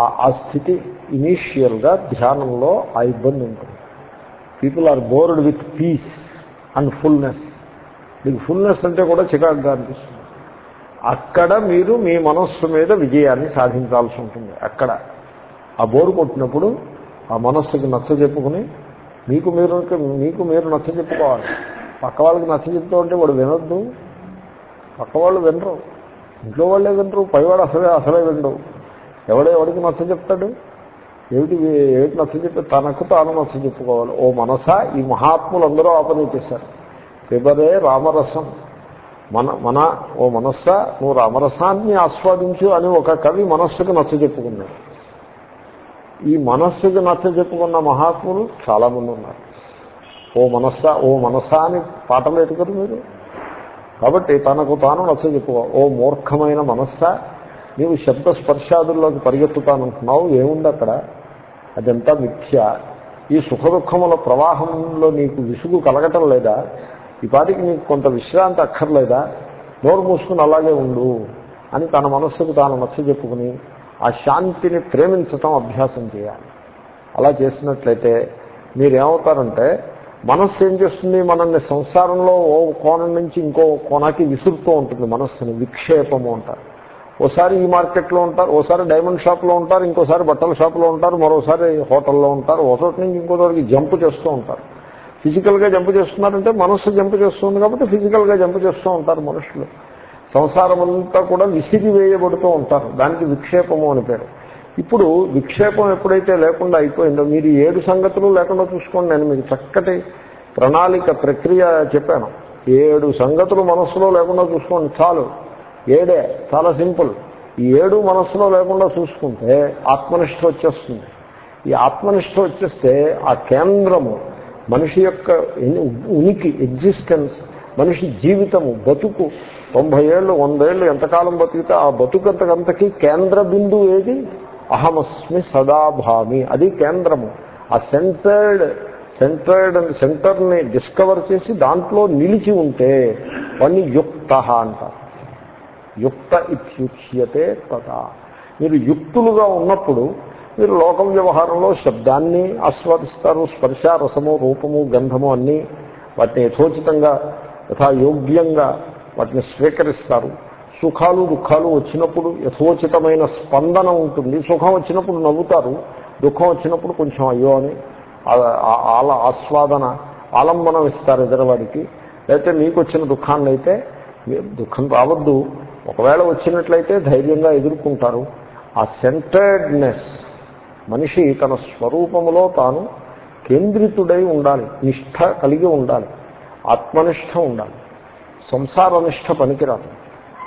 ఆ స్థితి ఇనీషియల్గా ధ్యానంలో ఆ ఇబ్బంది ఉంటుంది. People are bored with peace and fullness మీకు ఫుల్నెస్ అంటే కూడా చికాకుగా అనిపిస్తుంది. అక్కడ మీరు మీ మనస్సు మీద విజయాన్ని సాధించాల్సి ఉంటుంది. అక్కడ ఆ బోరు కొట్టినప్పుడు ఆ మనస్సుకి నచ్చ చెప్పుకుని మీకు మీరు మీకు మీరు నచ్చ చెప్పుకోవాలి. పక్క వాళ్ళకి నచ్చ చెప్తూ ఉంటే వాడు వినొద్దు. పక్క వాళ్ళు వినరు. ఇంట్లో వాళ్ళే వినరు. పైవాడు అసలే అసలే వినరు ఎవడో ఎవడికి నచ్చ చెప్తాడు? ఏమిటి ఏమిటి నచ్చ చెప్పి? తనకు తాను నచ్చ చెప్పుకోవాలి. ఓ మనస ఈ మహాత్ములు అందరూ ఆపని చేశారు పిబరే రామరసం. మన మన ఓ మనస్స నువ్వు రామరసాన్ని ఆస్వాదించు అని ఒక కవి మనస్సుకు నచ్చ చెప్పుకున్నాడు. ఈ మనస్సుకు నచ్చ చెప్పుకున్న మహాత్ములు చాలామంది ఉన్నారు. ఓ మనస్స ఓ మనస్స అని పాటలు ఎటుకరు మీరు? కాబట్టి తనకు తాను నచ్చ చెప్పుకో ఓ మూర్ఖమైన మనస్స నీవు శబ్ద స్పర్శాదుల్లోకి పరిగెత్తుతానంటున్నావు ఏముంది అక్కడ అదంతా మిథ్య. ఈ సుఖ దుఃఖముల ప్రవాహంలో నీకు విసుగు కలగటం లేదా? ఈ పాటికి నీకు కొంత విశ్రాంతి అక్కర్లేదా? నోరు మూసుకుని అలాగే ఉండు అని తన మనస్సుకు తాను నచ్చ చెప్పుకుని ఆ శాంతిని ప్రేమించటం అభ్యాసం చేయాలి. అలా చేసినట్లయితే మీరేమవుతారంటే మనస్సు ఏం చేస్తుంది? మనల్ని సంసారంలో ఓ కోణం నుంచి ఇంకో కోణాకి విసురుతూ ఉంటుంది మనస్సుని విక్షేపము అంటారు. ఓసారి ఈ మార్కెట్లో ఉంటారు ఓసారి డైమండ్ షాప్లో ఉంటారు ఇంకోసారి బట్టల షాప్లో ఉంటారు మరోసారి హోటల్లో ఉంటారు ఒకటి నుంచి ఇంకో చోటికి జంప్ చేస్తూ ఉంటారు. ఫిజికల్గా జంప్ చేస్తున్నారంటే మనస్సు జంప్ చేస్తుంది కాబట్టి ఫిజికల్గా జంప్ చేస్తూ ఉంటారు మనుషులు. సంసారం అంతా కూడా విసిగి వేయబడుతూ ఉంటారు. దానికి విక్షేపము అని పేరు. ఇప్పుడు విక్షేపం ఎప్పుడైతే లేకుండా అయిపోయిందో మీరు ఏడు సంగతులు లేకుండా చూసుకోండి నేను మీకు చక్కటి ప్రణాళిక ప్రక్రియ చెప్పాను. ఏడు సంగతులు మనస్సులో లేకుండా చూసుకోండి చాలు. ఏడే చాలా సింపుల్. ఈ ఏడు మనస్సులో లేకుండా చూసుకుంటే ఆత్మనిష్ట వచ్చేస్తుంది. ఈ ఆత్మనిష్ట వచ్చేస్తే ఆ కేంద్రము మనిషి యొక్క ఉనికి ఎగ్జిస్టెన్స్ మనిషి జీవితము బతుకు తొంభై ఏళ్ళు వందేళ్ళు ఎంతకాలం బతికితే ఆ బతుకంతకంతకి కేంద్ర బిందువు ఏది? అహమస్మి సదాభామి. అది కేంద్రము. ఆ సెంటర్డ్ సెంటర్డ్ సెంటర్ని డిస్కవర్ చేసి దాంట్లో నిలిచి ఉంటే వాడిని యుక్త అంటారు. యుక్త ఇత్యుచ్యతే తదా. మీరు యుక్తులుగా ఉన్నప్పుడు మీరు లోకం వ్యవహారంలో శబ్దాన్ని ఆస్వాదిస్తారు స్పర్శ రసము రూపము గంధము అన్నీ వాటిని యథోచితంగా యథాయోగ్యంగా వాటిని స్వీకరిస్తారు. సుఖాలు దుఃఖాలు వచ్చినప్పుడు యథోచితమైన స్పందన ఉంటుంది. సుఖం వచ్చినప్పుడు నవ్వుతారు దుఃఖం వచ్చినప్పుడు కొంచెం అయ్యో అని ఆల ఆస్వాదన ఆలంబనం ఇస్తారు ఎదరవాడికి లేకపోతే మీకు వచ్చిన దుఃఖాన్ని అయితే దుఃఖం రావద్దు ఒకవేళ వచ్చినట్లయితే ధైర్యంగా ఎదుర్కొంటారు. ఆ సెంటర్డ్నెస్ మనిషి తన స్వరూపములో తాను కేంద్రితుడై ఉండాలి నిష్ఠ కలిగి ఉండాలి ఆత్మనిష్ట ఉండాలి. సంసారనిష్ట పనికిరాదు.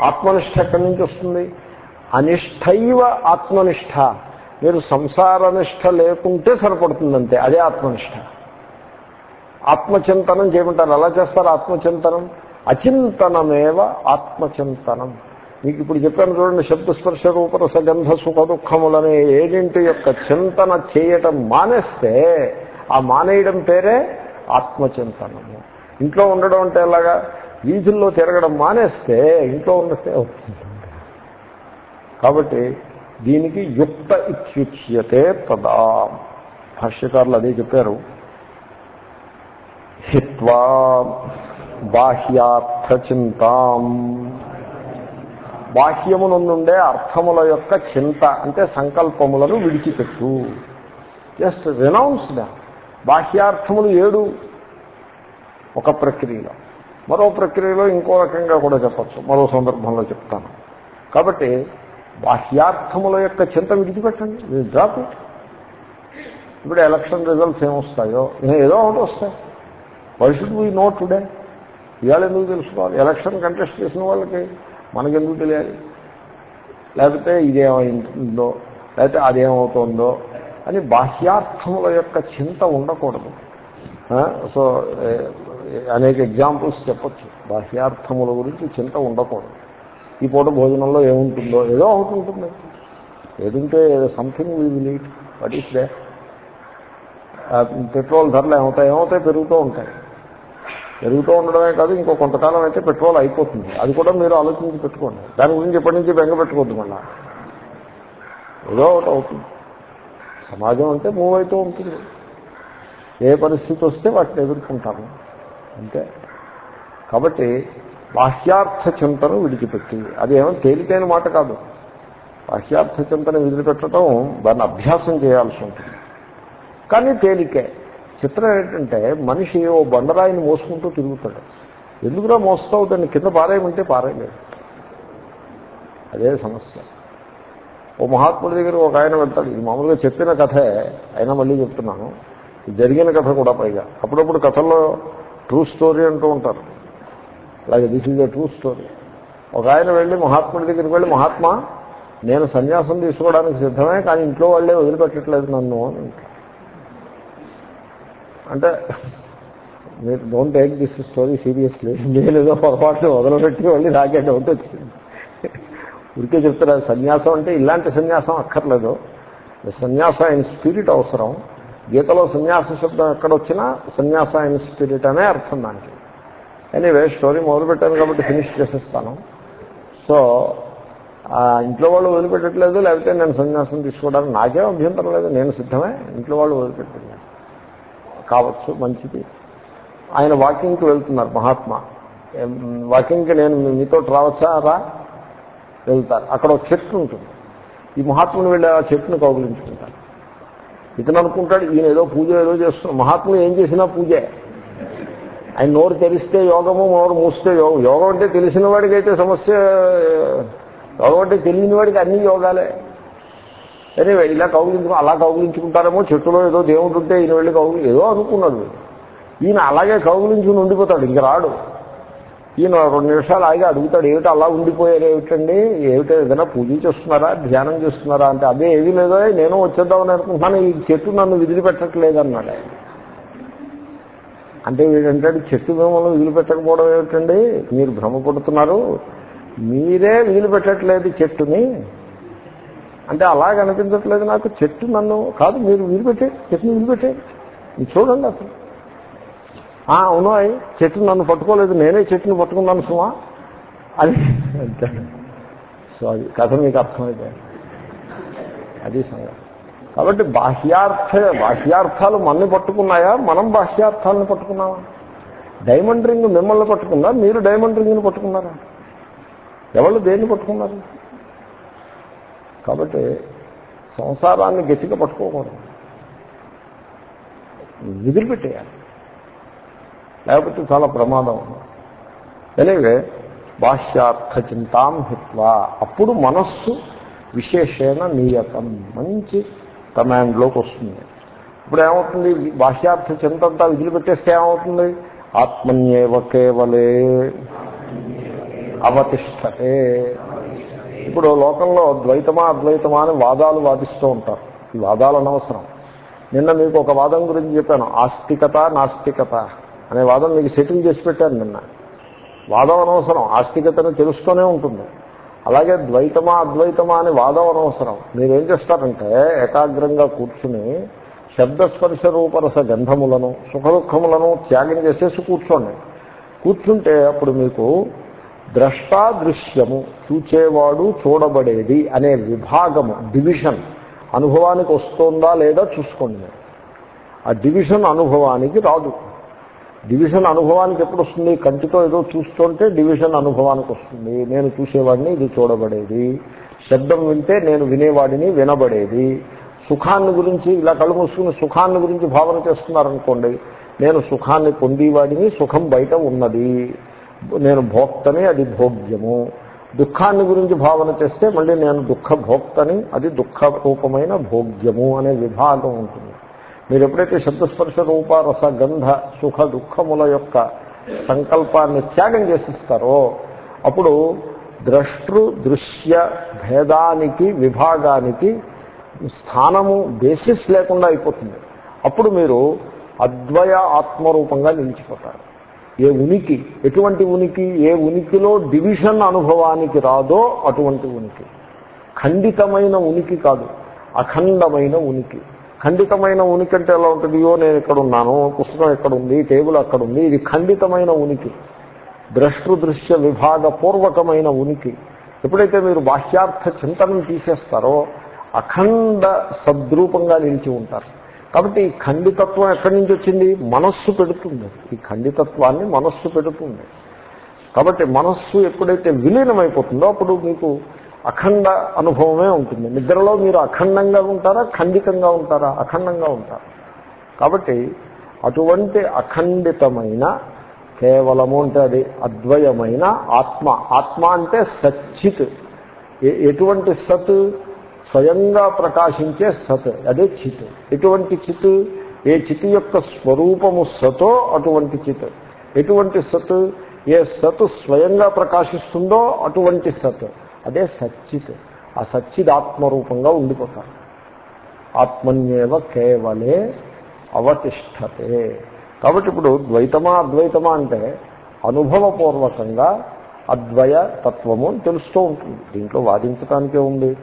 ఆత్మనిష్ట ఎక్కడి నుంచి వస్తుంది? అనిష్టైవ ఆత్మనిష్ట. మీరు సంసారనిష్ట లేకుంటే సరిపడుతుందంతే అదే ఆత్మనిష్ట. ఆత్మచింతనం చేయమంటారు. ఎలా చేస్తారు ఆత్మచింతనం? అచింతనమేవ ఆత్మచింతనం. మీకు ఇప్పుడు చెప్పాను చూడండి శబ్దస్పర్శ రూపరస గంధ సుఖ దుఃఖములనే ఏడింటి యొక్క చింతన చేయటం మానేస్తే ఆ మానేయడం పేరే ఆత్మచింతనము. ఇంట్లో ఉండడం అంటే ఎలాగా? వీధుల్లో తిరగడం మానేస్తే ఇంట్లో ఉన్నట్టే అవుతుంది. కాబట్టి దీనికి యుక్త ఇత్యుచ్యతే తదా. భాష్యకారులు అదే చెప్పారు. హిత్వా బాహ్యార్థచింతాం బాహ్యమునందుండే అర్థముల యొక్క చింత అంటే సంకల్పములను విడిచిపెట్టు. జస్ట్ రినౌన్స్ దా బాహ్యార్థములు ఏడు. ఒక ప్రక్రియలో. మరో ప్రక్రియలో ఇంకో రకంగా కూడా చెప్పచ్చు. మరో సందర్భంలో చెప్తాను. కాబట్టి బాహ్యార్థముల యొక్క చింత విడిచిపెట్టండి. మీరు డ్రాప్ ఇప్పుడు ఎలక్షన్ రిజల్ట్స్ ఏమొస్తాయో? ఏదో ఒకటి వస్తాయి. Why should we know today ఇవాళ ఎందుకు తెలుసుకోవాలి? ఎలక్షన్ కంటెస్ట్ చేసిన వాళ్ళకి మనకెందుకు తెలియాలి? లేకపోతే ఇదేమైందో లేకపోతే అదేమవుతుందో అని బాహ్యార్థముల యొక్క చింత ఉండకూడదు. సో అనేక ఎగ్జాంపుల్స్ చెప్పచ్చు. బాహ్యార్థముల గురించి చింత ఉండకూడదు. ఈ పూట భోజనంలో ఏముంటుందో ఏదో ఒకటి ఉంటుంది. ఏదుంటే something we will eat what is the petrol ధరలు ఏమవుతాయి? ఏమవుతాయి? పెరుగుతూ ఉంటాయి. పెరుగుతూ ఉండడమే కాదు ఇంకో కొంతకాలం అయితే పెట్రోల్ అయిపోతుంది. అది కూడా మీరు ఆలోచించి పెట్టుకోండి. దాని గురించి ఎప్పటి నుంచి బెంగ పెట్టుకోవద్దు మళ్ళా. ఏదో ఒకటి అవుతుంది. సమాజం అంటే మూవ్ అవుతూ ఉంటుంది. ఏ పరిస్థితి వస్తే వాటిని ఎదుర్కొంటాము. అంతే. కాబట్టి బాహ్యార్థ చింతను విడిచిపెట్టి అది ఏమో తేలికైన మాట కాదు. బాహ్యార్థ చింతన విడిచిపెట్టడం దాన్ని అభ్యాసం చేయాల్సి ఉంటుంది. కానీ తేలికే. చిత్రం ఏంటంటే మనిషి ఓ బండరాయిని మోసుకుంటూ తిరుగుతాడు. ఎందుకురా మోస్తావు? దాన్ని కింద పారేయమంటే పారేయలేదు. అదే సమస్య. ఓ మహాత్ముడి దగ్గర ఒక ఆయన వెళ్తాడు. ఇది మామూలుగా చెప్పిన కథే అయినా మళ్ళీ చెప్తున్నాను. ఇది జరిగిన కథ కూడా పైగా. అప్పుడప్పుడు కథల్లో ట్రూ స్టోరీ అంటూ ఉంటారు. అలాగే this is the true story ఒక ఆయన వెళ్ళి మహాత్ముడి దగ్గరికి వెళ్ళి మహాత్మా నేను సన్యాసం తీసుకోవడానికి సిద్ధమే కానీ ఇంట్లో వాళ్ళే వదిలిపెట్టట్లేదు నన్ను అని అంటారు. అంటే మీరు don't take this story seriously నేను ఏదో పొరపాటు వదలబెట్టి మళ్ళీ నాకే డౌట్ వచ్చింది. ఉరికే చెప్తారా సన్యాసం అంటే ఇలాంటి సన్యాసం అక్కర్లేదు. సన్యాస ఇన్ స్పిరిట్ అవసరం. గీతలో సన్యాస శబ్దం ఎక్కడొచ్చినా సన్యాస ఇన్ స్పిరిట్ అనే అర్థం దానికి. ఎనీవే స్టోరీ మొదలుపెట్టాను కాబట్టి ఫినిష్ చేసేస్తాను. సో ఆ ఇంట్లో వాళ్ళు వదిలిపెట్టట్లేదు లేకపోతే నేను సన్యాసం తీసుకోవడానికి నాకేం అభ్యంతరం లేదు నేను సిద్ధమే. ఇంట్లో వాళ్ళు వదిలిపెట్టలేదు కావచ్చు మంచిది. ఆయన వాకింగ్కి వెళ్తున్నారు మహాత్మా. వాకింగ్కి నేను మీతో రావచ్చా? రా. వెళ్తారు. అక్కడ ఒక చెట్టు ఉంటుంది. ఈ మహాత్ముని వెళ్ళి ఆ చెట్టును కౌగులించుకుంటారు. ఇతను అనుకుంటాడు ఈయన ఏదో పూజ ఏదో చేస్తున్నాడు. మహాత్ములు ఏం చేసినా పూజే. ఆయన నోరు తెరిస్తే యోగము నోరు మూస్తే యోగం. యోగం అంటే తెలిసిన వాడికి అయితే సమస్య యోగం అంటే తెలియని వాడికి అన్ని యోగాలే. సరే ఇలా కౌగిలించుకు అలా కౌగిలించుకుంటారేమో చెట్టులో ఏదో దేవుడు ఉంటే ఈయన వెళ్ళి కౌగులు ఏదో అనుకున్నాడు ఈయన అలాగే కౌగిలించుకుని ఉండిపోతాడు ఇంక రాడు. ఈయన రెండు నిమిషాలు ఆగి అడుగుతాడు ఏమిటి అలా ఉండిపోయారు? ఏమిటండి? ఏమిటో ఏదైనా పూజ చేస్తున్నారా? ధ్యానం చేస్తున్నారా? అంటే అదే ఏమీ లేదో నేను వచ్చేద్దామని అనుకుంటున్నాను ఈ చెట్టు నన్ను విదిలిపెట్టట్లేదు అన్నాడు ఆయన. అంటే వీడంటాడు చెట్టు మిమ్మల్ని వదిలిపెట్టకపోవడం ఏమిటండి? మీరు భ్రమపడుతున్నారు. మీరే వదిలిపెట్టట్లేదు చెట్టుని. అంటే అలాగ అనిపించట్లేదు నాకు. చెట్టు నన్ను కాదు మీరు వదిలిపెట్టే చెట్టుని వదిలిపెట్టే చూడండి అసలు. అవును చెట్టు నన్ను పట్టుకోలేదు. నేనే చెట్టుని పట్టుకున్నాను సుమా. అది అంటాడు సో అది కథ మీకు అర్థమైపోయింది. అది సంగతి. కాబట్టి బాహ్యార్థ బాహ్యార్థాలు మనని పట్టుకున్నాయా? మనం బాహ్యార్థాలను పట్టుకున్నామా? డైమండ్ రింగ్ మిమ్మల్ని పట్టుకుందా? మీరు డైమండ్ రింగ్ని పట్టుకున్నారా? ఎవరు దేన్ని పట్టుకున్నారు? కాబట్టి సంసారాన్ని గట్టిగా పట్టుకోకూడదు. విదిలిపెట్టేయాలి. లేకపోతే చాలా ప్రమాదం. ఎనివే బాహ్యార్థ చింతాం హిత్వా. అప్పుడు మనస్సు విశేషణ నియతం. మంచి కమాండ్లోకి వస్తుంది. ఇప్పుడు ఏమవుతుంది? బాహ్యార్థ చింత అంతా విదిలిపెట్టేస్తే ఏమవుతుంది? ఆత్మన్యేవ కేవలే అవతిష్టతే ఇప్పుడు లోకంలో ద్వైతమా అద్వైతమా అని వాదాలు వాదిస్తూ ఉంటారు. ఈ వాదాలు అనవసరం నిన్న మీకు ఒక వాదం గురించి చెప్పాను. ఆస్తికత నాస్తికత అనే వాదం మీకు సెటిల్ చేసి పెట్టాను నిన్న. వాదం అనవసరం. ఆస్తికతను తెలుస్తూనే ఉంటుంది. అలాగే ద్వైతమా అద్వైతమా అని వాదం అనవసరం. మీరేం చేస్తారంటే ఏకాగ్రంగా కూర్చుని శబ్దస్పర్శ రూపరస గంధములను సుఖ దుఃఖములను త్యాగం చేసేసి కూర్చోండి. కూర్చుంటే అప్పుడు మీకు ద్రష్టా దృశ్యము చూచేవాడు చూడబడేది అనే విభాగము డివిజన్ అనుభవానికి వస్తుందా లేదా చూసుకోండి మీరు. ఆ డివిజన్ అనుభవానికి రాదు. డివిజన్ అనుభవానికి ఎప్పుడు వస్తుంది? కంటితో ఏదో చూస్తుంటే డివిజన్ అనుభవానికి వస్తుంది. నేను చూసేవాడిని ఇది చూడబడేది. శబ్దం వింటే నేను వినేవాడిని వినబడేది. సుఖాన్ని గురించి ఇలా కళ్ళు మూసుకుని సుఖాన్ని గురించి భావన చేస్తున్నారనుకోండి నేను సుఖాన్ని పొందేవాడిని సుఖం బయట ఉన్నది. నేను భోక్తని అది భోగ్యము. దుఃఖాన్ని గురించి భావన చేస్తే మళ్ళీ నేను దుఃఖ భోక్తని అది దుఃఖ రూపమైన భోగ్యము అనే విభాగం ఉంటుంది. మీరు ఎప్పుడైతే శబ్దస్పర్శ రూప రస గంధ సుఖ దుఃఖముల యొక్క సంకల్పాన్ని త్యాగం చేసిస్తారో అప్పుడు ద్రష్టృ దృశ్య భేదానికి విభాగానికి స్థానము బేసిస్ లేకుండా అయిపోతుంది. అప్పుడు మీరు అద్వయ ఆత్మరూపంగా నిలిచిపోతారు. ఏ ఉనికి ఎటువంటి ఉనికి ఏ ఉనికిలో డివిజన్ అనుభవానికి రాదో అటువంటి ఉనికి. ఖండితమైన ఉనికి కాదు అఖండమైన ఉనికి. ఖండితమైన ఉనికి అంటే ఎలా ఉంటుంది? నేను ఇక్కడ ఉన్నాను పుస్తకం ఎక్కడ ఉంది టేబుల్ అక్కడ ఉంది. ఇది ఖండితమైన ఉనికి. ద్రష్టృదృశ్య విభాగ పూర్వకమైన ఉనికి. ఎప్పుడైతే మీరు బాహ్యార్థ చింతనం తీసేస్తారో అఖండ సద్రూపంగా నిలిచి ఉంటారు. కాబట్టి ఈ ఖండితత్వం ఎక్కడి నుంచి వచ్చింది? మనస్సు పెడుతుంది. ఈ ఖండితత్వాన్ని మనస్సు పెడుతుంది. కాబట్టి మనస్సు ఎప్పుడైతే విలీనమైపోతుందో అప్పుడు మీకు అఖండ అనుభవమే ఉంటుంది. నిద్రలో మీరు అఖండంగా ఉంటారా? ఖండితంగా ఉంటారా? అఖండంగా ఉంటారు? కాబట్టి అటువంటి అఖండితమైన కేవలము అంటే అది అద్వయమైన ఆత్మ. ఆత్మ అంటే సచ్చిత్. ఎటువంటి సత్? స్వయంగా ప్రకాశించే సత్ అదే చిత్. ఎటువంటి చిత్? ఏ చిత్ యొక్క స్వరూపము సతో అటువంటి చిత్. ఎటువంటి సత్? ఏ సత్ స్వయంగా ప్రకాశిస్తుందో అటువంటి సత్. అదే సచ్చిత్. ఆ సచ్చిద్ ఆత్మరూపంగా ఉండిపోతారు ఆత్మన్యేవ కేవలే అవతిష్టతే కాబట్టి ఇప్పుడు ద్వైతమా అద్వైతమా అంటే అనుభవపూర్వకంగా అద్వయ తత్వము తెలుస్తూ ఉంటుంది. దీంట్లో వాదించటానికే ఉంది.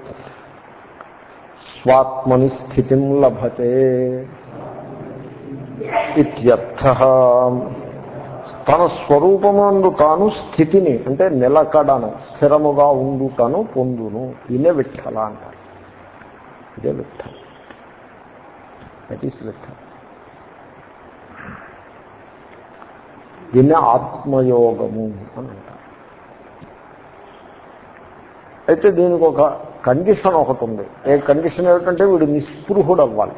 స్వాత్మని స్థితిం లభతే ఇత్యర్థ. తన స్వరూపమందు తాను స్థితిని అంటే నిలకడను స్థిరముగా ఉండుటను పొందును. ఇదే విఠల అంటారు. ఇదే విఠల. That is Vitthala. దీన్ని ఆత్మయోగము అని అంటారు. అయితే దీనికి ఒక కండిషన్ ఒకటి ఉంది. ఏ కండిషన్ ఏమిటంటే వీడు నిస్పృహుడు అవ్వాలి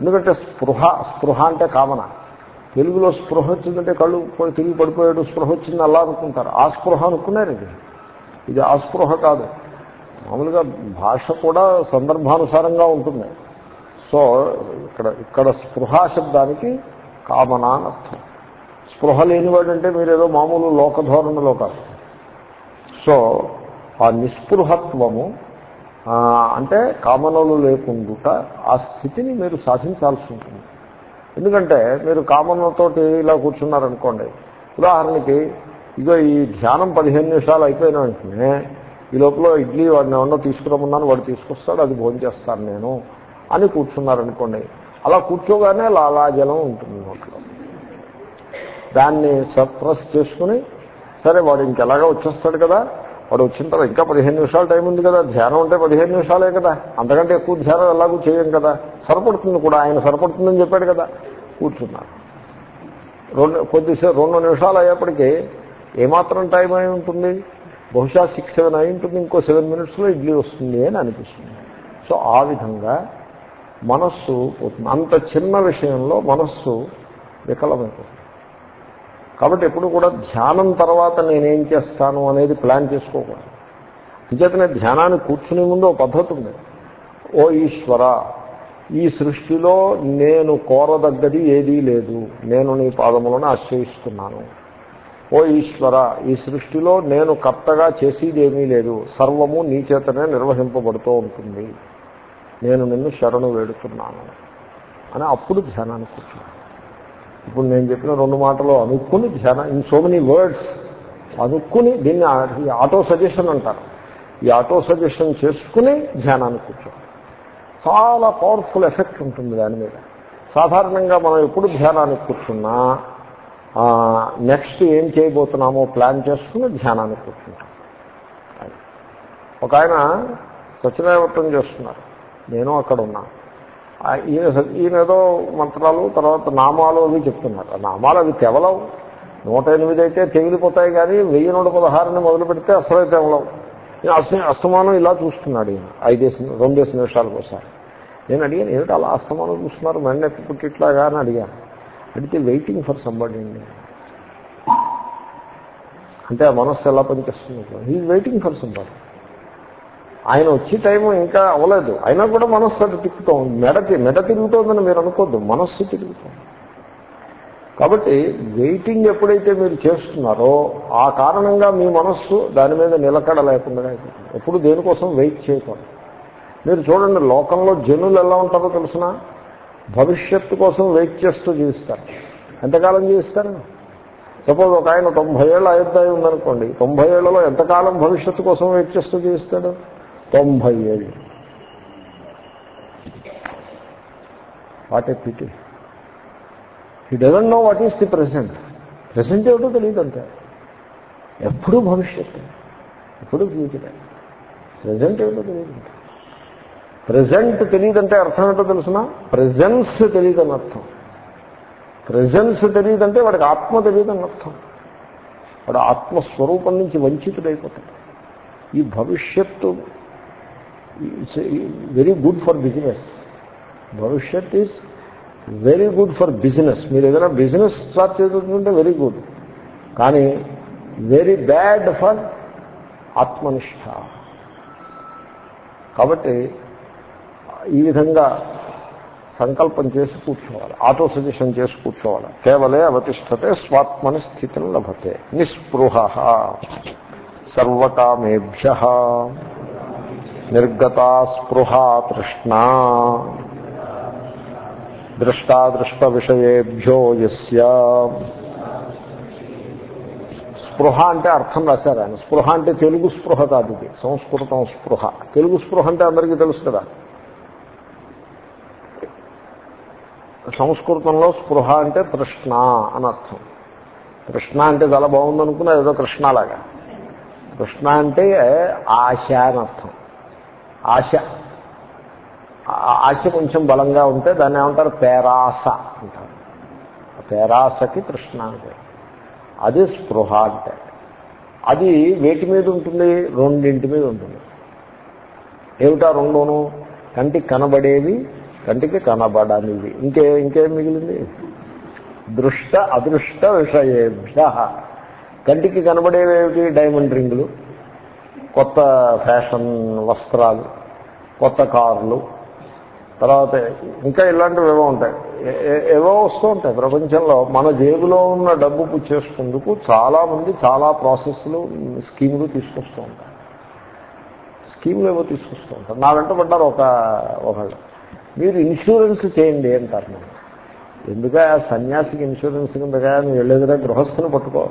ఎందుకంటే స్పృహ స్పృహ అంటే కామన. తెలుగులో స్పృహ వచ్చిందంటే కళ్ళు తిరిగి పడిపోయాడు స్పృహ వచ్చింది అలా అనుకుంటారు. ఆ స్పృహ అనుకున్నారు ఇది. ఇది ఆస్పృహ కాదు. మామూలుగా భాష కూడా సందర్భానుసారంగా ఉంటుంది. సో ఇక్కడ ఇక్కడ స్పృహ శబ్దానికి కామన అని అర్థం. స్పృహ లేనివాడంటే మీరు ఏదో మామూలు లోకధోరణిలో కాదు. సో ఆ నిస్పృహత్వము అంటే కామనలు లేకుండుట ఆ స్థితిని మీరు సాధించాల్సి ఉంటుంది. ఎందుకంటే మీరు కామనలతోటి ఇలా కూర్చున్నారనుకోండి. ఉదాహరణకి ఇగో ఈ ధ్యానం పదిహేను నిమిషాలు అయిపోయిన వెంటనే ఈ లోపల ఇడ్లీ వాడిని ఏమన్నా తీసుకురమ్మన్నాను వాడు తీసుకొస్తాడు అది భోజనం చేస్తాను నేను అని కూర్చున్నారనుకోండి. అలా కూర్చోగానే లాలాజలం ఉంటుంది నోట్లో. దాన్ని సప్రెస్ చేసుకుని సరే వాడు ఇంకెలాగా వచ్చేస్తాడు కదా వాడు వచ్చిన తర్వాత ఇంకా పదిహేను నిమిషాలు టైం ఉంది కదా ధ్యానం అంటే పదిహేను నిమిషాలే కదా. అంతకంటే ఎక్కువ ధ్యానం ఎలాగూ చేయం కదా. సరిపడుతుంది కూడా ఆయన సరిపడుతుందని చెప్పాడు కదా. కూర్చున్నారు. రెండు కొద్దిసేపు రెండు నిమిషాలు అయ్యేప్పటికీ ఏమాత్రం టైం అయి ఉంటుంది? బహుశా సిక్స్ సెవెన్ అయి ఉంటుంది ఇంకో సెవెన్ మినిట్స్లో ఇడ్లీ వస్తుంది అని అనిపిస్తుంది. సో ఆ విధంగా మనస్సు అంత చిన్న విషయంలో మనస్సు వికలమైపోతుంది. కాబట్టి ఎప్పుడు కూడా ధ్యానం తర్వాత నేనేం చేస్తాను అనేది ప్లాన్ చేసుకోకూడదు. అంచేతనే ధ్యానాన్ని కూర్చునే ముందు ఒక పద్ధతి ఉంది. ఓ ఈశ్వర ఈ సృష్టిలో నేను కోరదగ్గది ఏదీ లేదు. నేను నీ పాదములను ఆశ్రయిస్తున్నాను. ఓ ఈశ్వర ఈ సృష్టిలో నేను కర్తగా చేసేది ఏమీ లేదు. సర్వము నీ చేతనే నిర్వహింపబడుతూ ఉంటుంది. నేను నిన్ను శరణు వేడుతున్నాను. అని అప్పుడు ధ్యానాన్ని కూర్చున్నాను. ఇప్పుడు నేను చెప్పిన రెండు మాటలు అనుకుని ధ్యానం ఇన్ సో మెనీ వర్డ్స్ అనుకుని దీన్ని ఆటో సజెషన్ అంటారు. ఈ ఆటో సజెషన్ చేసుకుని ధ్యానాన్ని కూర్చో చాలా పవర్ఫుల్ ఎఫెక్ట్ ఉంటుంది దాని మీద. సాధారణంగా మనం ఎప్పుడు ధ్యానానికి కూర్చున్నా నెక్స్ట్ ఏం చేయబోతున్నామో ప్లాన్ చేసుకుని ధ్యానానికి కూర్చుంటాం. ఒక ఆయన సత్యనాయవర్తం చేస్తున్నారు. నేను అక్కడ ఉన్నా ఆ ఈయన ఈయన ఏదో మంత్రాలు తర్వాత నామాలు అవి చెప్తున్నారు. ఆ నామాలు అవి తెవలవు నూట ఎనిమిది అయితే తెగిలిపోతాయి కానీ వెయ్యి నూట పదహారుని మొదలు పెడితే అసలే తెవలవు ఈయన అస్తమానం ఇలా చూస్తున్నాడు ఈయన. ఐదేసి రెండేసి నిమిషాలకు ఒకసారి. నేను అడిగాను ఏమిటి అలా అస్తమానం చూస్తున్నారు? మెండెత్తి పుట్టిట్లాగా? అని అడిగాను. అడిగితే వెయిటింగ్ ఫర్ సంబడి అండి. అంటే ఆ మనస్సు ఎలా పనిచేస్తుంది. He waiting for somebody. ఆయన వచ్చే టైం ఇంకా అవ్వలేదు. అయినా కూడా మనస్సు అటు తిప్పుతాం మెడకి మెడ తిరుగుతోందని మీరు అనుకోద్దు. మనస్సు తిరుగుతాం కాబట్టి వెయిటింగ్ ఎప్పుడైతే మీరు చేస్తున్నారో ఆ కారణంగా మీ మనస్సు దాని మీద నిలకడ లేకుండా ఎప్పుడు దేనికోసం వెయిట్ చేయకూడదు. మీరు చూడండి లోకంలో జనులు ఎలా ఉంటారో తెలిసిన? భవిష్యత్తు కోసం వెయిట్ చేస్తూ జీవిస్తారు. ఎంతకాలం జీవిస్తారు? సపోజ్ ఒక ఆయన తొంభై ఏళ్ళ ఆయుర్దాయం ఉందనుకోండి. తొంభై ఏళ్ళలో ఎంతకాలం భవిష్యత్తు కోసం వెయిట్ చేస్తూ జీవిస్తాడు? తొంభై ఏళ్ళు what a pity he doesn't know what is the present present ఏమిటో తెలియదు అంతే. ఎప్పుడూ భవిష్యత్తు? ఎప్పుడు ఫ్యూచర్ ప్రజెంట్ ఏమిటో తెలియదు ప్రజెంట్ తెలియదంటే అర్థం ఏంటో తెలుసిన? ప్రజెన్స్ తెలియదని అర్థం. ప్రజెన్స్ తెలియదంటే వాడికి ఆత్మ తెలియదని అర్థం. వాడు ఆత్మస్వరూపం నుంచి వంచితుడైపోతాడు. ఈ భవిష్యత్తు వెరీ గుడ్ ఫర్ బిజినెస్ భవిష్యత్ is very good for business మీరు ఏదైనా బిజినెస్ స్టార్ట్ చేస్తుంటే వెరీ గుడ్ కానీ వెరీ బ్యాడ్ ఫర్ ఆత్మనిష్ట. కాబట్టి ఈ విధంగా సంకల్పం చేసి కూర్చోవాలి. ఆటో సజెషన్ చేసి కూర్చోవాలి. కేవలే అవతిష్టతే స్వాత్మని స్థితిని లభతే. నిస్పృహ. సర్వకామేభ్య. నిర్గతా స్పృహ తృష్ణ. దృష్టాదృష్ట విషయేభ్యో యస్య. స్పృహ అంటే అర్థం రాశారు ఆయన. స్పృహ అంటే తెలుగు స్పృహ కాదు ఇది. సంస్కృతం స్పృహ. తెలుగు స్పృహ అంటే అందరికీ తెలుసు కదా. సంస్కృతంలో స్పృహ అంటే తృష్ణ అని అర్థం. కృష్ణ అంటే చాలా బాగుందనుకున్నా ఏదో కృష్ణలాగా కృష్ణ అంటే ఆశ అని అర్థం. ఆశ. ఆశ కొంచెం బలంగా ఉంటే దాన్ని ఏమంటారు? పేరాస అంటారు. పేరాసకి కృష్ణ అంటే అది స్పృహ అంటే. అది వేటి మీద ఉంటుంది? రెండింటి మీద ఉంటుంది. ఏమిటా రెండును? కంటికి కనబడేవి కంటికి కనబడనివి. ఇంకే ఇంకేం మిగిలింది? దృష్ట అదృష్ట విషయేభ్య. కంటికి కనబడేవేమిటి డైమండ్ రింగులు. కొత్త ఫ్యాషన్ వస్త్రాలు కొత్త కార్లు తర్వాత ఇంకా ఇలాంటివి ఏవో ఉంటాయి ఏవో వస్తూ ఉంటాయి ప్రపంచంలో. మన జేబులో ఉన్న డబ్బు పుచ్చేసుకుందుకు చాలామంది చాలా ప్రాసెస్లు స్కీములు తీసుకొస్తూ ఉంటారు. స్కీములు ఏవో తీసుకొస్తూ ఉంటారు. నా వెంట పడ్డారు ఒక ఒకళ్ళు. మీరు ఇన్సూరెన్స్ చేయండి అంటారు నేను ఎందుక సన్యాసికి ఇన్సూరెన్స్ కిందగా నువ్వు వెళ్ళేదిరా గృహస్థుని పట్టుకో.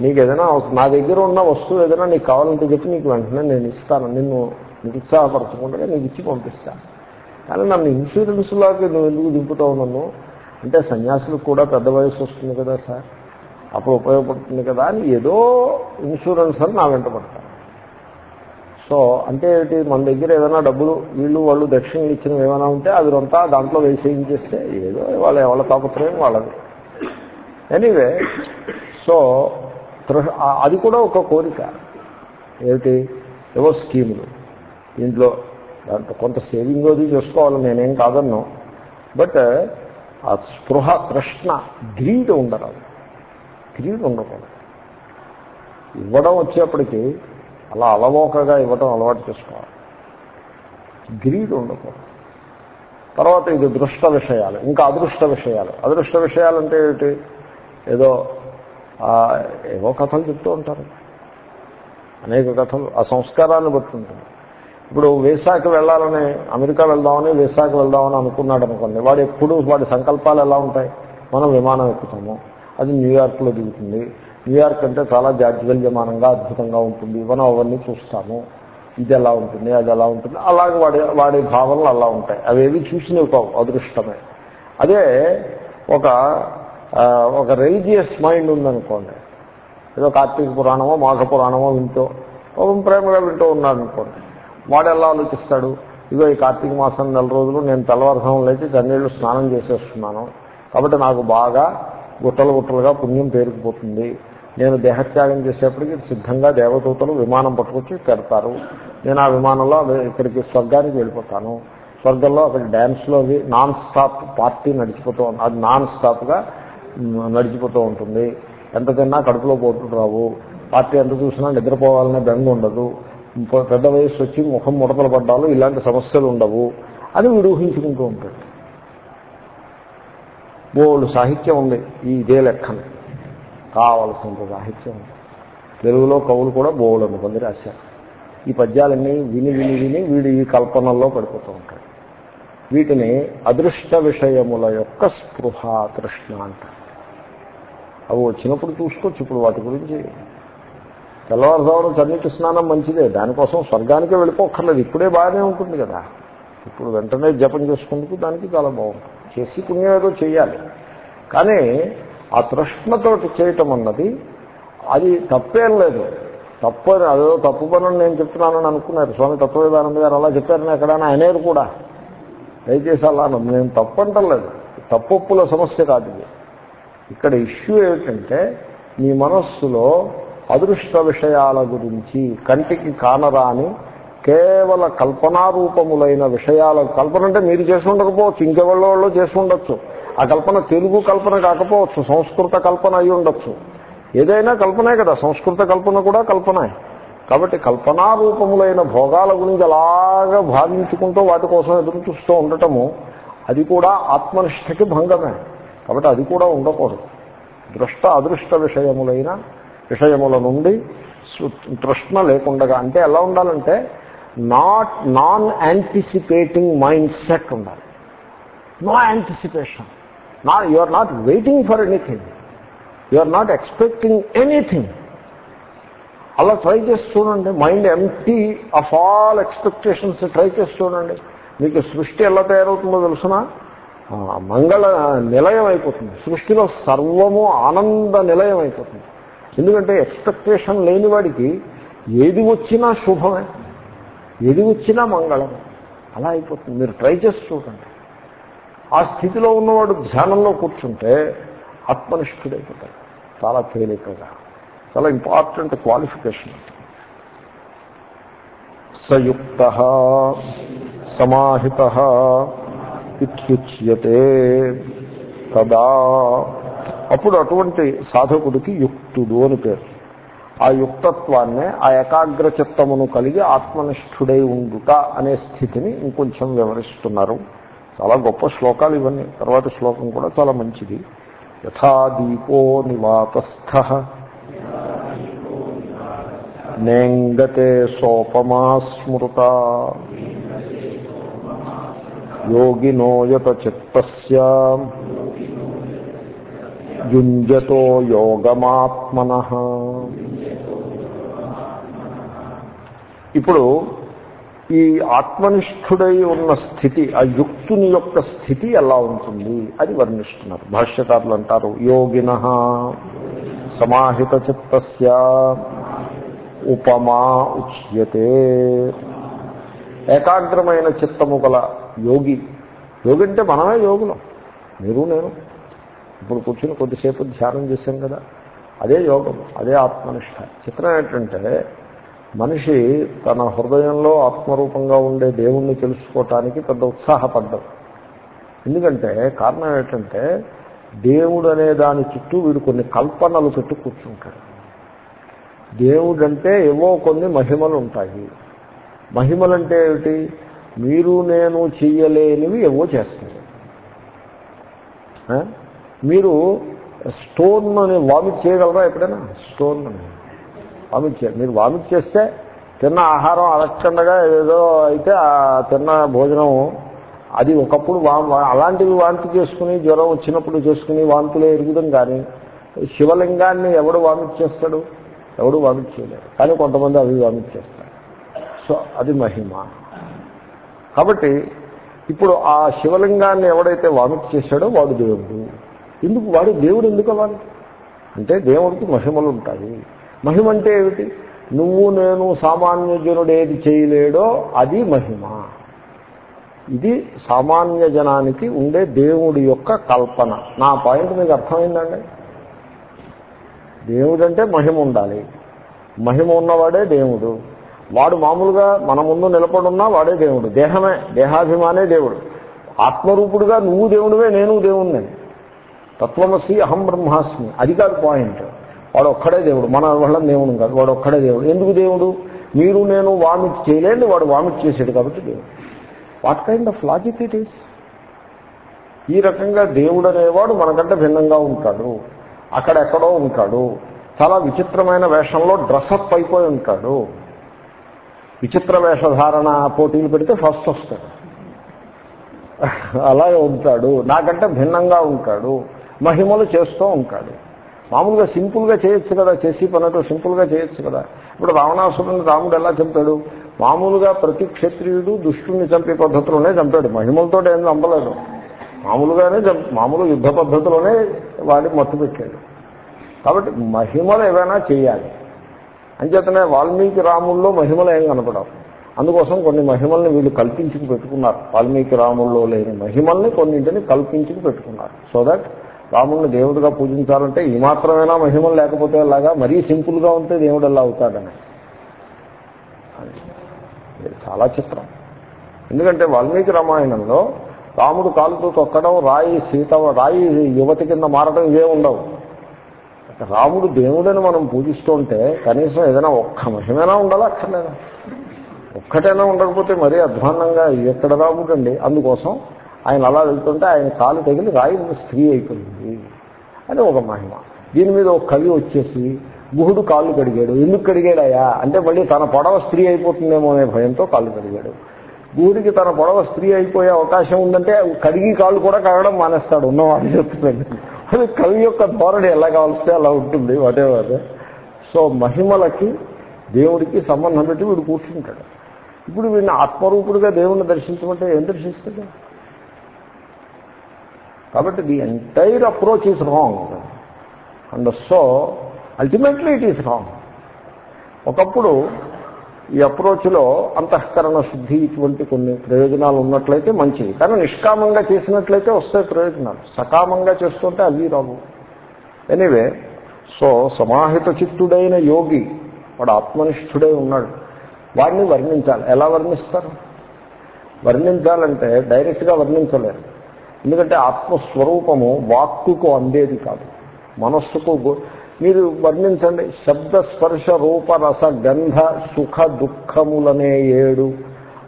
నీకు ఏదైనా నా దగ్గర ఉన్న వస్తువు ఏదైనా నీకు కావాలంటే చెప్పి నీకు వెంటనే నేను ఇస్తాను. నిన్ను నిరుత్సాహపరచకుండా నీకు ఇచ్చి పంపిస్తాను. కానీ నన్ను ఇన్సూరెన్స్లోకి నువ్వు ఎందుకు దింపుతావు నన్ను? అంటే సన్యాసులకు కూడా పెద్ద వయసు వస్తుంది కదా సార్. అప్పుడు ఉపయోగపడుతుంది కదా అని ఏదో ఇన్సూరెన్స్ అని నా వెంట పడతాను సో అంటే ఏంటి మన దగ్గర ఏదైనా డబ్బులు వీళ్ళు వాళ్ళు దక్షిణలు ఇచ్చినవి ఏమైనా ఉంటే అది అంతా దాంట్లో వేసేయించేస్తే ఏదో వాళ్ళ ఎవరి తాపత్రయం వాళ్ళది. ఎనీవే సో అది కూడా ఒక కోరిక. ఏమిటి? ఏవో స్కీములు. దీంట్లో దాంట్లో కొంత సేవింగ్ అది చేసుకోవాలి నేనేం కాదన్ను. బట్ ఆ స్పృహ ప్రశ్న గ్రీడ్ ఉండరాదు. గ్రీడ్ ఉండకూడదు. ఇవ్వడం వచ్చేప్పటికీ అలా అలవోకగా ఇవ్వటం అలవాటు చేసుకోవాలి. గ్రీడ్ ఉండకూడదు. తర్వాత ఇది దృష్ట విషయాలు ఇంకా అదృష్ట విషయాలు. అదృష్ట విషయాలు అంటే ఏమిటి? ఏదో ఏవో కథలు చెప్తూ ఉంటారు. అనేక కథలు ఆ సంస్కారాన్ని బట్టి ఉంటుంది. ఇప్పుడు వేసాకి వెళ్ళాలని అమెరికా వెళ్దామని వేసాకి వెళ్దామని అనుకున్నాడు అనుకోండి వాడు ఎప్పుడు వాడి సంకల్పాలు ఎలా ఉంటాయి? మనం విమానం ఎక్కుతాము అది న్యూయార్క్లో దిగుతుంది న్యూయార్క్ అంటే చాలా జాజ్వల్యమానంగా అద్భుతంగా ఉంటుంది. మనం అవన్నీ చూస్తాము. ఇది ఎలా ఉంటుంది అది ఎలా ఉంటుంది. అలాగే వాడి వాడి భావనలు అలా ఉంటాయి. అవేవి చూసినవి కావు అదృష్టమే. అదే ఒక ఒక రిలీజియస్ మైండ్ ఉందనుకోండి. ఏదో కార్తీక పురాణమో మాఘ పురాణమో వింటూ ఒక ప్రేమగా వింటూ ఉన్నాడు అనుకోండి వాడు ఎలా ఆలోచిస్తాడు? ఇదో ఈ కార్తీక మాసం నెల రోజులు నేను తెల్లవారుసం లేచి చన్నీళ్ళు స్నానం చేసేస్తున్నాను. కాబట్టి నాకు బాగా గుట్టలు గుట్టలుగా పుణ్యం పేరుకుపోతుంది. నేను దేహత్యాగం చేసేప్పటికి సిద్ధంగా దేవదూతలు విమానం పట్టుకొచ్చి పెడతారు. నేను ఆ విమానంలో ఇక్కడికి స్వర్గానికి వెళ్ళిపోతాను. స్వర్గంలో అక్కడ డ్యాన్స్లో అవి నాన్ స్టాప్ పార్టీ నడిచిపోతూ ఉంది అది నాన్ స్టాప్గా నడిచిపోతూ ఉంటుంది. ఎంత తిన్నా కడుపులో పోటు రావు. పార్టీ ఎంత చూసినా నిద్రపోవాలనే బెంగ ఉండదు. పెద్ద వయసు వచ్చి ముఖం ముడతలు పడ్డాలు ఇలాంటి సమస్యలు ఉండవు. అని వీడు ఊహించుకుంటూ ఉంటాడు. బోల్డ్ సాహిత్యం ఉంది ఈ ఇదే లెక్కన. కావలసినంత సాహిత్యం. తెలుగులో కవులు కూడా బోలను కొందరు రాశారు. ఈ పద్యాలన్నీ విని విని విని వీడు ఈ కల్పనల్లో పడిపోతూ ఉంటాడు. వీటిని అదృష్ట విషయముల యొక్క స్పృహ తృష్ణ అంటారు. అవి వచ్చినప్పుడు చూసుకోవచ్చు ఇప్పుడు వాటి గురించి తెల్లవారుజామున చన్నీటి స్నానం మంచిదే. దానికోసం స్వర్గానికే వెళ్ళిపోక్కర్లేదు. ఇప్పుడే బాగానే ఉంటుంది కదా. ఇప్పుడు వెంటనే జపం చేసుకుంటూ దానికి చాలా బాగుంటుంది. చేసి పుణ్యం ఏదో చేయాలి. కానీ ఆ తృష్ణతోటి చేయటం అన్నది అది తప్పేం లేదు. తప్పు అని అదో తప్పు పనులు నేను చెప్తున్నానని అనుకున్నారు. స్వామి తత్వవేదానంద గారు అలా చెప్పారని ఎక్కడైనా అనేరు కూడా. దయచేసి అలా నేను తప్పు అంటలేదు తప్పుల సమస్య కాదు ఇది. ఇక్కడ ఇష్యూ ఏమిటంటే మీ మనస్సులో అదృష్ట విషయాల గురించి కంటికి కానరాని కేవల కల్పనారూపములైన విషయాల కల్పన అంటే మీరు చేసి ఉండకపోవచ్చు. ఇంకెవళ్ళో చేసి ఉండొచ్చు. ఆ కల్పన తెలుగు కల్పన కాకపోవచ్చు సంస్కృత కల్పన అయి ఉండొచ్చు. ఏదైనా కల్పనే కదా సంస్కృత కల్పన కూడా కల్పనే. కాబట్టి కల్పనారూపములైన భోగాల గురించి అలాగా భావించుకుంటూ వాటి కోసం ఎదురు చూస్తూ ఉండటము అది కూడా ఆత్మనిష్టకి భంగమే. కాబట్టి అది కూడా ఉండకూడదు. దృష్ట అదృష్ట విషయములైన విషయముల నుండి తృష్ణ లేకుండా అంటే ఎలా ఉండాలంటే not non anticipating mindset ఉండాలి. No anticipation. నా you are not waiting for anything you are not expecting anything అలా ట్రై చేసి చూడండి. Mind empty of all expectations try చేసి చూడండి. మీకు సృష్టి ఎలా తయారవుతుందో తెలుసిన? మంగళ నిలయం అయిపోతుంది. సృష్టిలో సర్వము ఆనంద నిలయం అయిపోతుంది. ఎందుకంటే ఎక్స్పెక్టేషన్ లేని వాడికి ఏది వచ్చినా శుభమే. ఏది వచ్చినా మంగళం అలా అయిపోతుంది. మీరు ట్రై చేసి చూడండి. ఆ స్థితిలో ఉన్నవాడు ధ్యానంలో కూర్చుంటే ఆత్మనిష్ఠుడైపోతాడు. చాలా తేలికగా. చాలా ఇంపార్టెంట్ క్వాలిఫికేషన్ సయుక్త సమాహిత ఇత్యుచ్యతే తదా. అప్పుడు అటువంటి సాధకుడికి యుక్తుడు అని పేరు. ఆ యుక్తత్వాన్నే ఆ ఏకాగ్ర చిత్తమును కలిగి ఆత్మనిష్ఠుడై ఉండుట అనే స్థితిని ఇంకొంచెం వివరిస్తున్నారు. చాలా గొప్ప శ్లోకాలు ఇవన్నీ. తర్వాత శ్లోకం కూడా చాలా మంచిది. యథా దీపో నివాతస్థ. నేంగతే సోపమా స్మృత. యోగినోయత చిత్తస్య. యుంజతో యోగమాత్మన. ఇప్పుడు ఈ ఆత్మనిష్ఠుడై ఉన్న స్థితి ఆ యుక్తుని యొక్క స్థితి ఎలా ఉంటుంది? అది వర్ణిస్తున్నారు. భాష్యకారులు అంటారు యోగిన సమాహిత చిత్తస్య ఉపమా ఉచ్యతే. ఏకాగ్రమైన చిత్తము గల యోగి యోగి అంటే మనమే యోగులం. మీరు నేను ఇప్పుడు కూర్చుని కొద్దిసేపు ధ్యానం చేశాం కదా. అదే యోగం అదే ఆత్మనిష్ట. చిత్రం ఏంటంటే మనిషి తన హృదయంలో ఆత్మరూపంగా ఉండే దేవుణ్ణి తెలుసుకోవటానికి పెద్ద ఉత్సాహపడ్డం ఎందుకంటే కారణం ఏంటంటే దేవుడు అనే దాని చుట్టూ వీడు కొన్ని కల్పనలు పెట్టు కూర్చుంటాడు. దేవుడంటే ఏవో కొన్ని మహిమలు ఉంటాయి. మహిమలంటే ఏమిటి? మీరు నేను చెయ్యలేనివి ఏవో చేస్తారు మీరు స్టోన్ అని వామిట్ చేయగలరా ఎప్పుడైనా? స్టోన్ అని. వామిట్ చేయాలి మీరు వామిట్ చేస్తే తిన్న ఆహారం అలక్కండగా ఏదో అయితే ఆ తిన్న భోజనం అది ఒకప్పుడు వా అలాంటివి వాంతి చేసుకుని జ్వరం వచ్చినప్పుడు చేసుకుని వాంతులే ఎరుగుదాం కానీ శివలింగాన్ని ఎవడు వామిట్ చేస్తాడు ఎవడు వామిట్ చేయలేడు కానీ కొంతమంది అవి వామిట్ చేస్తారు సో అది మహిమ. కాబట్టి ఇప్పుడు ఆ శివలింగాన్ని ఎవడైతే వామిట్ చేశాడో వాడు దేవుడు. ఎందుకు? వాడు దేవుడు ఎందుకు అవ్వాలి? అంటే దేవుడికి మహిమలు ఉంటాయి. మహిమ అంటే ఏమిటి? నువ్వు నేను సామాన్య జనుడు ఏది చేయలేడో అది మహిమ. ఇది సామాన్య జనానికి ఉండే దేవుడి యొక్క కల్పన. నా పాయింట్ మీకు అర్థమైందండి? దేవుడంటే మహిమ ఉండాలి. మహిమ ఉన్నవాడే దేవుడు. వాడు మామూలుగా మన ముందు నిలబడున్నా వాడే దేవుడు. దేహమే దేహాభిమానే దేవుడు. ఆత్మరూపుడుగా నువ్వు దేవుడివే నేను దేవుణ్ణి. తత్వమసి అహం బ్రహ్మాస్మి. అది కాదు పాయింట్. వాడు ఒక్కడే దేవుడు. మన వల్ల దేవుడు కాదు. వాడు ఒక్కడే దేవుడు. ఎందుకు దేవుడు? మీరు నేను వామిట్ చేయలేండి వాడు వామిట్ చేశాడు కాబట్టి దేవుడు. What kind of logic it is ఈ రకంగా దేవుడు అనేవాడు మనకంటే భిన్నంగా ఉంటాడు. అక్కడెక్కడో ఉంటాడు. చాలా విచిత్రమైన వేషంలో డ్రెస్అప్ అయిపోయి ఉంటాడు. విచిత్ర వేషధారణ పోటీలు పెడితే ఫస్ట్ వస్తాడు. అలాగే ఉంటాడు. నాకంటే భిన్నంగా ఉంటాడు. మహిమలు చేస్తూ ఉంటాడు. మామూలుగా సింపుల్గా చేయొచ్చు కదా చేసి పనితో సింపుల్గా చేయొచ్చు కదా. ఇప్పుడు రావణాసురుని రాముడు ఎలా చంపాడు? మామూలుగా ప్రతి క్షత్రియుడు దుష్టుని చంపే పద్ధతిలోనే చంపాడు. మహిమలతో ఏం చంపలేదు. మామూలుగానే చంప మామూలు యుద్ధ పద్ధతిలోనే వాడి మత్తు పెట్టాడు. కాబట్టి మహిమలు ఏవైనా చేయాలి. అంచేతనే వాల్మీకి రాముల్లో మహిమలు ఏం కనపడవు. అందుకోసం కొన్ని మహిమల్ని వీళ్ళు కల్పించుకు పెట్టుకున్నారు. వాల్మీకి రాముల్లో లేని మహిమల్ని కొన్నింటిని కల్పించుకు పెట్టుకున్నారు. సో దట్ రాముడిని దేవుడిగా పూజించాలంటే ఈ మాత్రమైనా మహిమలు లేకపోతే అలాగా? మరీ సింపుల్గా ఉంటే దేవుడు ఎలా అవుతాడని. ఇది చాలా చిత్రం. ఎందుకంటే వాల్మీకి రామాయణంలో రాముడు కాలుతో తొక్కడం రాయి సీత రాయి యువతి కింద మారడం ఇవే ఉండవు. రాముడు దేవుడని మనం పూజిస్తుంటే కనీసం ఏదైనా ఒక్క మహిమైనా ఉండాలా? అక్కర్లేదా? ఒక్కటైనా ఉండకపోతే మరీ అధ్వాన్నంగా ఎక్కడ రాముడండి? అందుకోసం ఆయన అలా వెళ్తుంటే ఆయన కాలు తగిలి రాయి స్త్రీ అయిపోయింది అని ఒక మహిమ. దీని మీద ఒక కవి వచ్చేసి గుహుడు కాళ్ళు కడిగాడు. ఎందుకు కడిగాడాయా అంటే మళ్ళీ తన పొడవ స్త్రీ అయిపోతుందేమో అనే భయంతో కాళ్ళు కడిగాడు. గుహుడికి తన పొడవ స్త్రీ అయిపోయే అవకాశం ఉందంటే కడిగి కాళ్ళు కూడా కడగడం మానేస్తాడు. ఉన్నవాడు చెప్తున్నాడు. అది కవి యొక్క ధోరణి ఎలా కావాల్స్తే అలా ఉంటుంది వాటెవర్ సో మహిమలకి దేవుడికి సంబంధం పెట్టి వీడు కూర్చుంటాడు. ఇప్పుడు వీడిని ఆత్మరూపుడుగా దేవుణ్ణి దర్శించమంటే ఏం దర్శిస్తాడు? కాబట్టి the entire approach is wrong and so ultimately it is wrong ఒకప్పుడు ఈ అప్రోచ్లో అంతఃకరణ శుద్ధి ఇటువంటి కొన్ని ప్రయోజనాలు ఉన్నట్లయితే మంచిది. కానీ నిష్కామంగా చేసినట్లయితే వస్తాయి ప్రయోజనాలు. సకామంగా చేస్తుంటే అవి రావు. ఎనీవే సో సమాహిత చిత్తుడైన యోగి వాడు ఆత్మనిష్ఠుడై ఉన్నాడు. వాడిని వర్ణించాలి. ఎలా వర్ణిస్తారు? వర్ణించాలంటే డైరెక్ట్గా వర్ణించలేరు. ఎందుకంటే ఆత్మస్వరూపము వాక్కుకు అందేది కాదు. మనస్సుకు మీరు వర్ణించండి. శబ్ద స్పర్శ రూప రస గంధ సుఖ దుఃఖములనే ఏడు.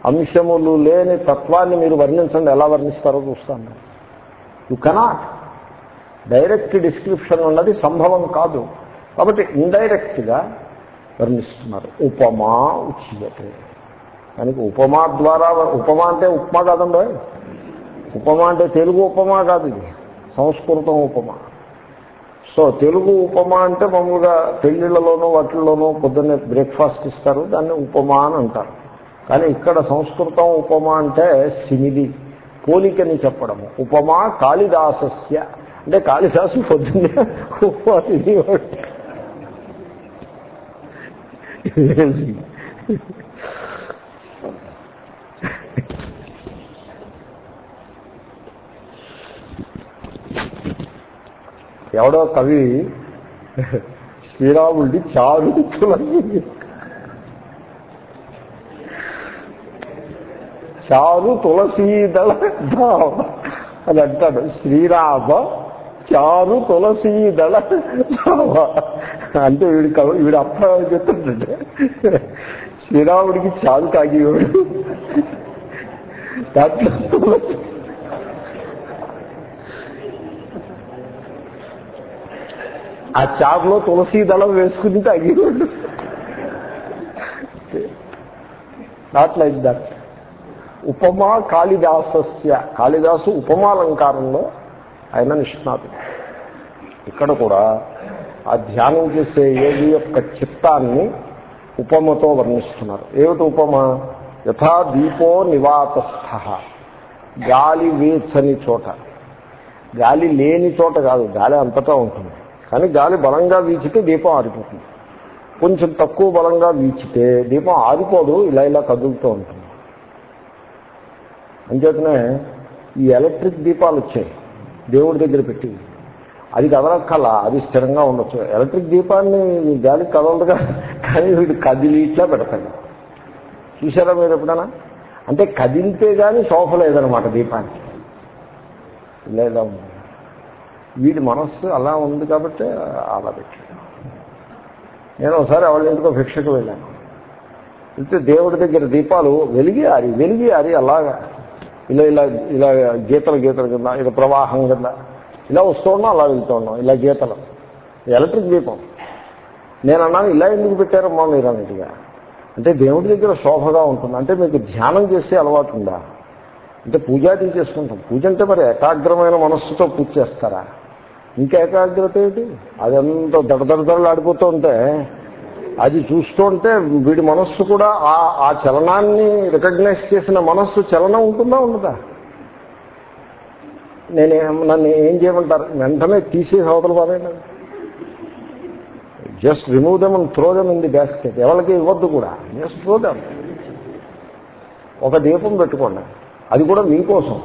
అంశములు లేని తత్వాన్ని మీరు వర్ణించండి. ఎలా వర్ణిస్తారో చూస్తాను. యు కెనాట్ డైరెక్ట్ డిస్క్రిప్షన్ ఉన్నది సంభవం కాదు. కాబట్టి ఇండైరెక్ట్గా వర్ణిస్తున్నారు. ఉపమా ఉచ్యతే. దానికి ఉపమా ద్వారా ఉపమా అంటే ఉప్మా కాదండి. ఉపమా అంటే తెలుగు ఉపమా కాదు ఇది. సంస్కృతం ఉపమా. సో తెలుగు ఉపమా అంటే మామూలుగా పెళ్ళిళ్ళలోనూ వాటిల్లోనూ పొద్దున్నే బ్రేక్ఫాస్ట్ ఇస్తారు దాన్ని ఉపమా అని అంటారు. కానీ ఇక్కడ సంస్కృతం ఉపమా అంటే సిమిది పోలికని చెప్పడము. ఉపమా కాళిదాసస్య. అంటే కాళిదాసు పొద్దున్నే ఉపమా తినేవాడు. ఎవడో కవి శ్రీరాముడి చారు చారు తులసీదళ ధామ అని అంటాడు. శ్రీరామ చారు తులసీదళ ధామ అంటే వీడి కవి వీడు అప్ప చెప్తుంటే శ్రీరాముడికి చారు తాగేవాడు. దాంట్లో తులసి ఆ చారులో తులసి దళం వేసుకుని తాగేవాడు నాట్ లైక్ దట్ ఉపమా కాళిదాసస్య. కాళిదాసు ఉపమాలంకారంలో ఆయన నిష్ణాతు ఇక్కడ కూడా ఆ ధ్యానం చేసే ఏది యొక్క చిత్తాన్ని ఉపమతో వర్ణిస్తున్నారు. ఏమిటి ఉపమ? యథా దీపో నివాతస్థ. గాలి వేచని చోట. గాలి లేని చోట కాదు గాలి అంతటా ఉంటుంది. కానీ గాలి బలంగా వీచితే దీపం ఆరిపోతుంది. కొంచెం తక్కువ బలంగా వీచితే దీపం ఆరిపోదు ఇలా ఇలా కదులుతూ ఉంటుంది. అంచేతనే ఈ ఎలక్ట్రిక్ దీపాలు వచ్చాయి దేవుడి దగ్గర పెట్టి అది కదలక్కల అది స్థిరంగా ఉండొచ్చు. ఎలక్ట్రిక్ దీపాన్ని గాలి కదలదుగా కానీ వీడు కదిలి ఇట్లా పెడతాడు. చూసారా మీరు ఎప్పుడైనా? అంటే కదిలితే కానీ శోభ లేదనమాట దీపానికి. లేదా వీడి మనస్సు అలా ఉంది కాబట్టి అలా పెట్టాడు. నేను ఒకసారి వాళ్ళ ఇంటికో భిక్షకు వెళ్ళాను. అయితే దేవుడి దగ్గర దీపాలు వెలిగి ఆరి వెలిగి ఆరి అలాగా. ఇలా ఇలా ఇలా గీతలు గీతల కింద ఇలా ప్రవాహం కింద. ఇలా వస్తూ ఉన్నాం అలా వెళ్తూ ఉన్నాం ఇలా గీతలు. ఎలక్ట్రిక్ దీపం. నేను అన్నాను ఇలా ఎందుకు పెట్టారమ్మా మీరు అన్నట్టుగా. అంటే దేవుడి దగ్గర శోభగా ఉంటుంది. అంటే మీకు ధ్యానం చేసే అలవాటు ఉందా అంటే పూజాది చేసుకుంటాం. పూజ అంటే మరి ఏకాగ్రమైన మనస్సుతో పూజ చేస్తారా? ఇంకా ఏకాగ్రత ఏంటి? అదంతా దడదడదడలు ఆడిపోతూ ఉంటే అది చూస్తుంటే వీడి మనస్సు కూడా ఆ ఆ చలనాన్ని రికగ్నైజ్ చేసిన మనస్సు చలనం ఉంటుందా ఉండదా? నేను నన్ను ఏం చేయమంటారు? వెంటనే తీసేసి అవతల పారేయండి. Just remove them and throw them in the basket ఎవరికి ఇవ్వద్దు కూడా. జస్ట్ త్రో దెమ్ ఒక దీపం పెట్టుకోండి. అది కూడా మీకోసం.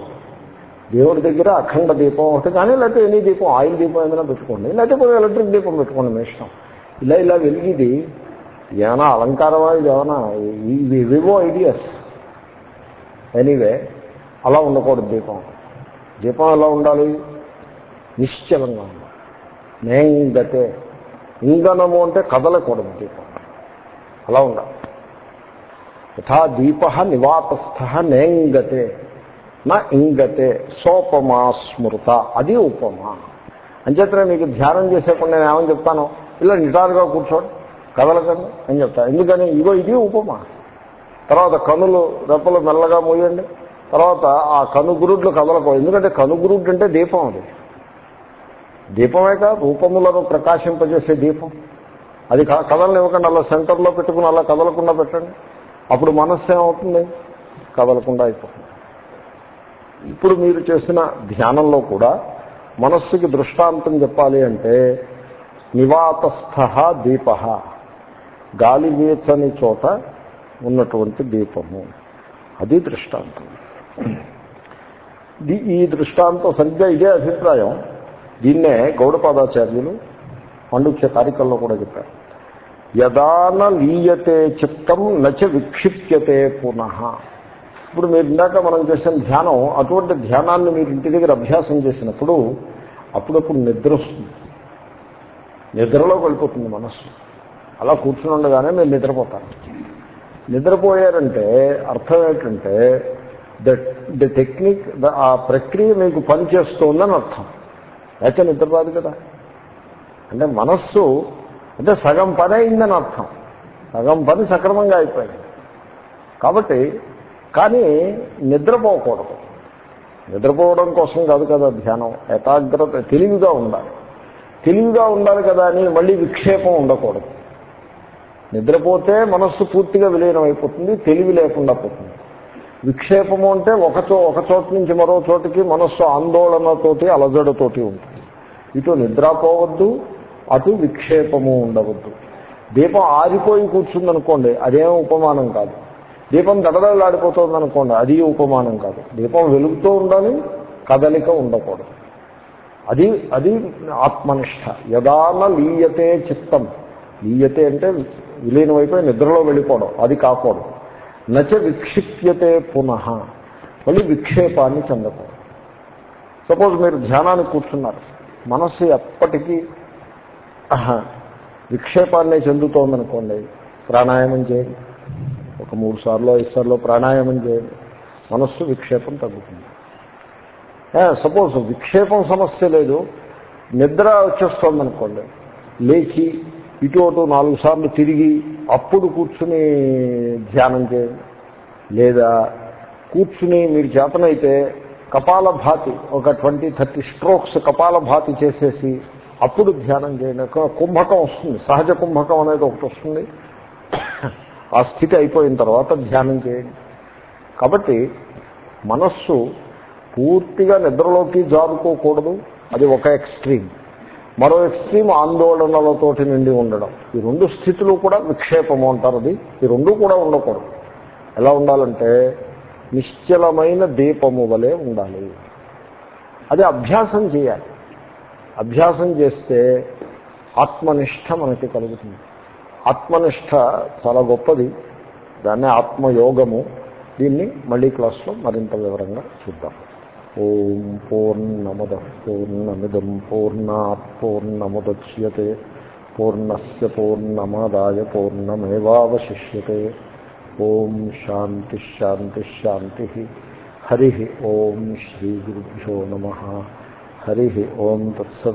దేవుడి దగ్గర అఖండ దీపం ఒకటి కానీ లేకపోతే ఎనీ దీపం ఆయిల్ దీపం ఏదైనా పెట్టుకోండి. లేకపోతే కొంచెం ఎలక్ట్రిక్ దీపం పెట్టుకోండి మీ ఇష్టం. ఇలా ఇలా వెలిగిది. ఏమైనా అలంకారమా ఇది ఏమైనా ఇవి వివో ఐడియాస్. ఎనీవే అలా ఉండకూడదు దీపం. దీపం ఎలా ఉండాలి? నిశ్చలంగా ఉండాలి. నేంగతే ఇంధనము అంటే కదలకూడదు దీపం. అలా ఉండాలి. యథా దీప నివాతస్థ నేంగతే నా ఇంగతే సోపమా స్మృత. అది ఉపమా. అంచేతనే మీకు ధ్యానం చేసేప్పుడు నేను ఏమని చెప్తాను? ఇలా నిటారుగా కూర్చోండి. కదలకండి అని చెప్తాను ఎందుకని? ఇగో ఇది ఉపమా. తర్వాత కనులు రెప్పలు మెల్లగా మూయండి. తర్వాత ఆ కనుగురుడ్లు కదలకో ఎందుకంటే కనుగురుడ్డు అంటే దీపం అది. దీపమే కాదు రూపములను ప్రకాశింపజేసే దీపం. అది కదలనివ్వకండి అలా సెంటర్లో పెట్టుకుని అలా కదలకుండా పెట్టండి. అప్పుడు మనస్సు ఏమవుతుంది? కదలకుండా అయిపోతుంది. ఇప్పుడు మీరు చేసిన ధ్యానంలో కూడా మనస్సుకి దృష్టాంతం చెప్పాలి అంటే నివాతస్థ దీప. గాలి వీచని చోట ఉన్నటువంటి దీపము. అది దృష్టాంతం. ఈ దృష్టాంతం సరిగ్గా ఇదే అభిప్రాయం. దీన్నే గౌడపాదాచార్యులు పండుక్ష కారికల్లో కూడా చెప్పారు. యదాన లీయతే చిత్తం నచ విక్షిప్యతే పునః. ఇప్పుడు మీరు ఇందాక మనం చేసిన ధ్యానం అటువంటి ధ్యానాన్ని మీరు ఇంటి దగ్గర అభ్యాసం చేసినప్పుడు అప్పుడప్పుడు నిద్ర వస్తుంది. నిద్రలోకి వెళ్ళిపోతుంది మనస్సు. అలా కూర్చుని ఉండగానే మీరు నిద్రపోతారు. నిద్రపోయారంటే అర్థం ఏంటంటే ద ద టెక్నిక్ ఆ ప్రక్రియ మీకు పనిచేస్తోందని అర్థం. అయితే నిద్ర రాదు కదా. అంటే మనస్సు అంటే సగం పని అయిందని అర్థం. సగం పని సక్రమంగా అయిపోయింది. కాబట్టి కానీ నిద్రపోకూడదు. నిద్రపోవడం కోసం కాదు కదా ధ్యానం. ఏకాగ్రత తెలివిగా ఉండాలి. తెలివిగా ఉండాలి కదా అని మళ్ళీ విక్షేపం ఉండకూడదు. నిద్రపోతే మనస్సు పూర్తిగా విలీనం అయిపోతుంది తెలివి లేకుండా పోతుంది. విక్షేపము అంటే ఒకచో ఒక చోట నుంచి మరో చోటికి మనస్సు ఆందోళనతోటి అలజడతోటి ఉంటుంది. ఇటు నిద్రపోవద్దు అటు విక్షేపము ఉండవద్దు. దీపం ఆరిపోయి కూర్చుందనుకోండి అదేం ఉపమానం కాదు. దీపం దడదలాడిపోతుంది అనుకోండి అది ఉపమానం కాదు. దీపం వెలుగుతూ ఉండాలి కదలిక ఉండకూడదు. అది అది ఆత్మనిష్ట. యదాన లీయతే చిత్తం. లీయతే అంటే విలీనమైపోయి నిద్రలో వెళ్ళిపోవడం అది కాకూడదు. నచ విక్షిప్యతే పునః. మళ్ళీ విక్షేపాన్ని చెందకూడదు. సపోజ్ మీరు ధ్యానానికి కూర్చున్నారు. మనస్సు ఎప్పటికీ విక్షేపాన్ని చెందుతోందనుకోండి ప్రాణాయామం చేయండి. ఒక మూడు సార్లు ఐదు సార్లు ప్రాణాయామం చేయండి. మనస్సు విక్షేపం తగ్గుతుంది. సపోజ్ విక్షేపం సమస్య లేదు. నిద్ర వచ్చేస్తుంది అనుకోండి లేచి ఇటు అటు నాలుగు సార్లు తిరిగి అప్పుడు కూర్చుని ధ్యానం చేయండి. లేదా కూర్చుని మీరు చేతనైతే కపాల భాతి ఒక ట్వంటీ థర్టీ స్ట్రోక్స్ కపాల భాతి చేసేసి అప్పుడు ధ్యానం చేయండి. కుంభకం వస్తుంది. సహజ కుంభకం అనేది ఒకటి వస్తుంది. ఆ స్థితి అయిపోయిన తర్వాత ధ్యానం చేయండి. కాబట్టి మనస్సు పూర్తిగా నిద్రలోకి జారుకోకూడదు. అది ఒక ఎక్స్ట్రీమ్. మరో ఎక్స్ట్రీమ్ ఆందోళనలతోటి నిండి ఉండడం. ఈ రెండు స్థితులు కూడా విక్షేపము అంటారు అది. ఈ రెండు కూడా ఉండకూడదు. ఎలా ఉండాలంటే నిశ్చలమైన దీపము వలె ఉండాలి. అది అభ్యాసం చేయాలి. అభ్యాసం చేస్తే ఆత్మనిష్ట మనకి కలుగుతుంది. ఆత్మనిష్ట చాలా గొప్పది. దాన్నే ఆత్మయోగము. దీన్ని మళ్ళీ క్లాస్లో మరింత వివరంగా చూద్దాం. ఓం పూర్ణమద పూర్ణమిదం పూర్ణా పూర్ణముద్యతే. పూర్ణస్ పూర్ణమాదాయ పూర్ణమేవాశిష్యే ఓం శాంతిశాంతిశాంతి హరి ఓం శ్రీ గురుభ్యో నమ. హరి ఓం తత్సత్